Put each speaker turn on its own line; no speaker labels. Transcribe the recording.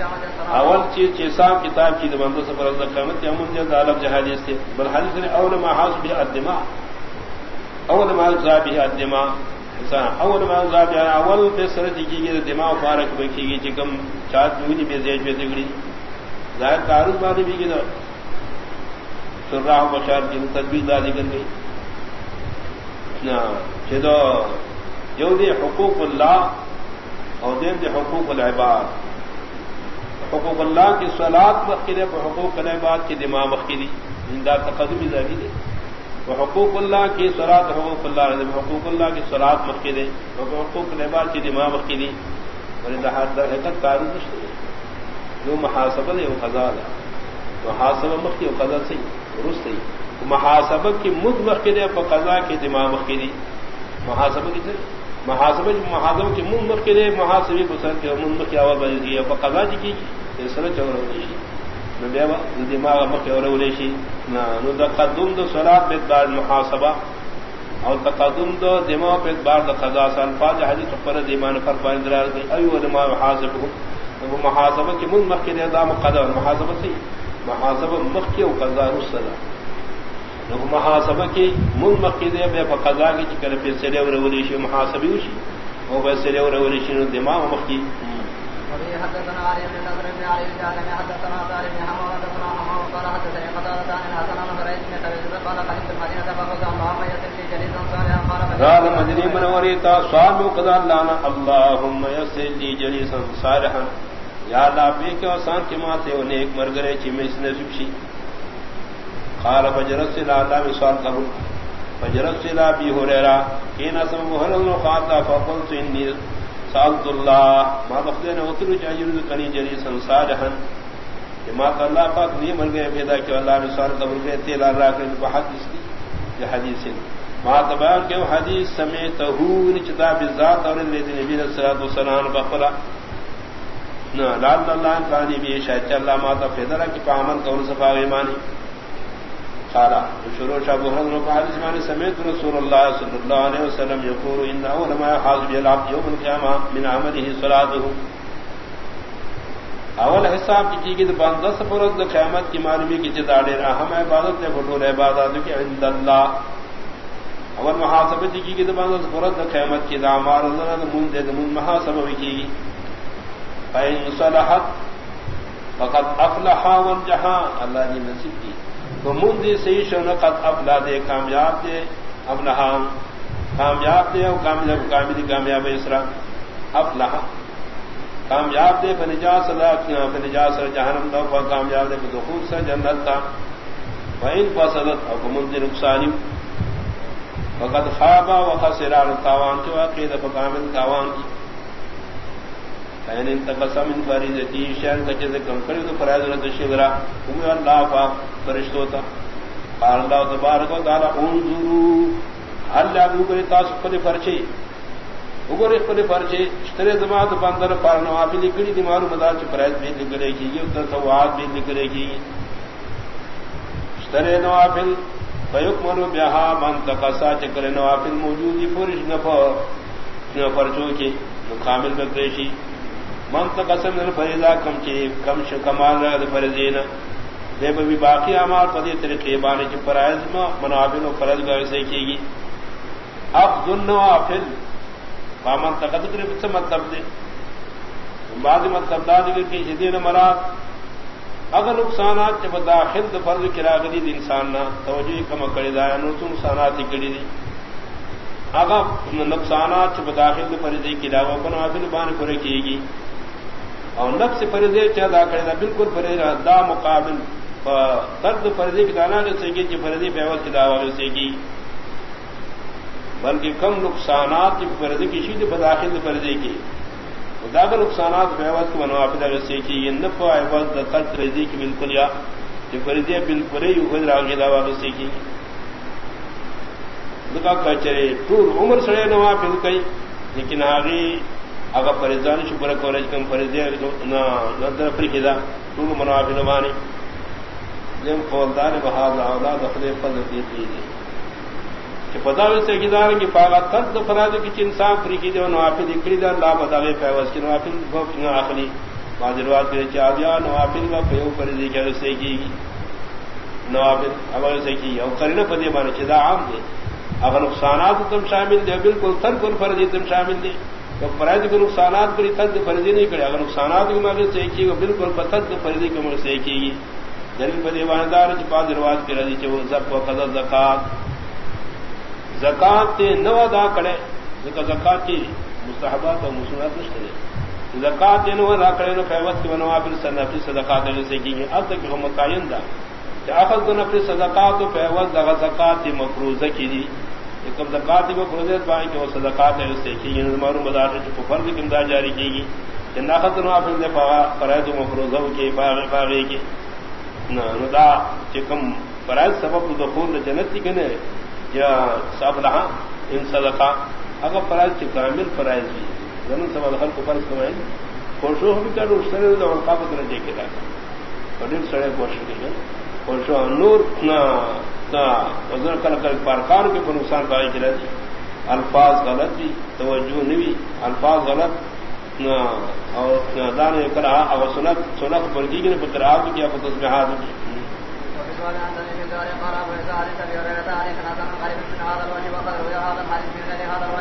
اول چیز چیسام کتاب کی دبندوں سے فرض قیامت یا من جلد عالم جہادیس تھے بل حدیث نے اول ما حاص بھی الدماء اول ما حاص بھی الدماء اول ما حاص بھی اول بے سرد کی گئی دماغ فارق بکی گئی چکم چاہت بھی بے زیج بے دگڑی ظاہر تعارض بانی بھی گئی سراہ بشار کی تدبیر دادی کر گئی. چدو جو دے حقوق اللہ اور دین دے حقوق العباد. حقوق اللہ کی سولاد مخیر حقوق العباد کی دماغ مخیری زندہ تقدم داری دے وہ حقوق اللہ کی سولاد حقوق اللہ حقوق اللہ کی سولاد مخیر حقوق العباد کی دماغ مخیری اور حقیقت تعارف مشکل جو محاسبہ ہے، وہ خزال ہے۔ محاسبہ مخی و قزا صحیح رست محاسبہ کی مد مخیر قزا کی دماغ مخیری محاسبہ کی محاسبہ محاذم کی من مر کے لیے محاسبی پسند کے من کی آواز بنی تھی اب قضا جی کی جی، سر چور دماغ مکھ اور اولیشی نو تقدم دو سراب پہ بعد محاسبہ، اور تقدم دو دماغ پہ بعد قضا سال پاج حدیث پر دیمان پر پائن درار کی ایو دماغ محاسب وہ محاسبہ کی من مر کے لیے دام قضا محاسبہ سے محاسبہ مکھ کی قضا رسلا محاسبہ کی من مقید بے فقضا کی چکر پہ سرے اور ریشی محاسبی وشی وہ سرے اور ریشی نو دماغ مخی قال مدنی منوری تا سوال قضا لانا لي جليسا صالحا یا اللہ کے ماتے نیک مرگرے چی میں اس نے سبشی قال فجرت سے لاتا مثال کروں فجرت سے لا بھی ہو رہا کہ نہ سم محل خاطا فقل تو انی سالت اللہ. ما بخدین اتر چاہیے کنی جری سنسار ہن کہ ما اللہ پاک نہیں مر گئے، پیدا کہ اللہ نے سال قبر کے تیل را کر بحق اس کی، یہ حدیث ہے۔ ما تبار کہ حدیث سمیت ہو یعنی چتا بالذات اور نبی نبی صلی اللہ علیہ وسلم بقرا نہ لال اللہ کانی بھی شاید اللہ ما تا فیدرا کہ پامن کون صفا ایمانی قالا شروع شاہ بحرد رکھا حدیث معنی سمیت رسول اللہ صلی اللہ علیہ وسلم یقول، ان اول ما حاضر العبد یوم القیامہ من عمله صلاته. اول حساب کی کی بندہ سفرت قیامت کی معلومی کی جدا جداڑے اہم عبادت ہے بطور عبادت کی عند اللہ۔ اول محاسبت کی کی بندہ سفرت قیامت کی دامار اللہ نے من دے من محاسبہ کی فین صلحت فقد افلح وانجحا اللہ نے نصیب کی۔ تو مندی صحیح شون قد افلا دے کامیاب دے اب ہاں، کامیاب دے اور کامیاب کامیابی کامیاب اسرا افلا ہاں۔ کامیاب دے فنجا سدا فنجا سر جہنم دو پر کامیاب دے تو خوب سر جنت تھا وین فصلت اور مندی نقصانی۔ وقت خوابہ وقت سرار تاوان جو عقید فکامل تاوان کی۔ این تقسم ان فریضتی شان کچے سے کم کرے تو فرائض نہ شگرا تم اللہ پاک فرشتو تا قال اللہ تبارک و تعالی انظروا هل ابو کرے تاس پر فرچے وګورې خپل فرچے اشترے جماعت باندر پر نو اپ لکڑی دی مارو مدار چ فرائض بھی لکھے کی، یہ تو ثواب بھی لکھے کی۔ اشترے نو اپل فیکمنو بها من تقسا چکر نو اپل موجودی فرش نفع نو فرچو کی کامل بکریشی منت قسم نل فریضا کم چی، کم ش کمال رد فرزین دے بھی باقی اعمال پدی طریقے بانے چ فرائض ما منابل و فرض گئے سے کی گی. اب ذن نوافل فامن تقد کر بت مطلب دے. بعد مطلب دا دے کہ جدین مراد. اگر نقصانات جب داخل فرض کرا گلی دی انسان نہ توجہ کم کرے دا، نو نقصانات کڑی دی. اگر نقصانات جب داخل فرض کی دعوی کو نوافل بان کرے کی گی. اور نفس فرضے چاہا کرے دا بالکل فرض دا مقابل درد فرضی کی دانا سے کی جی فرضی پیوس کی دعوی سے کی بلکہ کم نقصانات کی فرضی کی شید بداخل فرضی کی۔ داغ نقصانات پیوس کو منوافل سے کی یہ نف عبد ترک فرضی کی بالکل یا جو فرضی بالکل ہی خود راغی دعوی سے کی دکا کچرے ٹور عمر سڑے نوافل کئی لیکن آگے اگر فریضان شکر کورج کم فریضے نظر فری دا طول منافل مانی دیم فولدار بہاد اولاد اخلے فضل دی دی کہ پتا ویسے گدار کی پاگا ترد فراد کی انسان فری کی دے نوافل اکڑی دا اللہ بداغے پیوز کی نوافل گوفت نہ اخلی بادرواد کے چادیا نوافل کا پیو فرضی کے سے کی۔ گی نوافل اگر سے کی۔ اور کرنے پدی بان چدا عام دے۔ اگر نقصانات تم شامل دے، بالکل تر کل فرضی تم شامل دے۔ تو فرض کے نقصانات پر تد فرضی نہیں کرے، اگر نقصانات کی مگر سے کی بالکل پتد فرضی کے مگر سے یعنی کی گی۔ دلیل پدی بان دار چ بادرواد کے رضی چ زب و قضا زکات زکات نو ادا کرے زکا زکات کی مستحبات اور مسنات نہیں زکات نو ادا کرے نو فیوت کی بنوا پھر سنفی صدقات سے کی اب تک ہم متعین دا کہ اخذ نفی صدقات و فیوت دغ زکات مفروضہ کی دی۔ کب زکات کو مفروضہ بائی کہ وہ صدقات ہے اس سے کی گئی معلوم بازار سے فرض کی امداد جاری کی گئی کہ ناخذ نو اپنے دے پاوا فرائض مفروضہ کی باغ باغی کی نہ ندا کہ کم فرائض سبب دخول جنت کی نے یا صاحب رہا ان صدقہ اگر فرائض کی کامل فرائض بھی زمین سب دخل کو فرض کمائیں خوشو ہم کیا روش سڑے تو ہم کافت نہ دیکھے گا پڑھل سڑے خوش نہیں خوشو نور نہ وزن کل کل پارکان کے نقصان پائے کی رہتی۔ الفاظ غلط بھی، توجہ نہیں الفاظ غلط نہ اور دان کرا اور سنت سنت پر جی نے پتر آپ کیا پتہ میں ہاتھ کی
وقد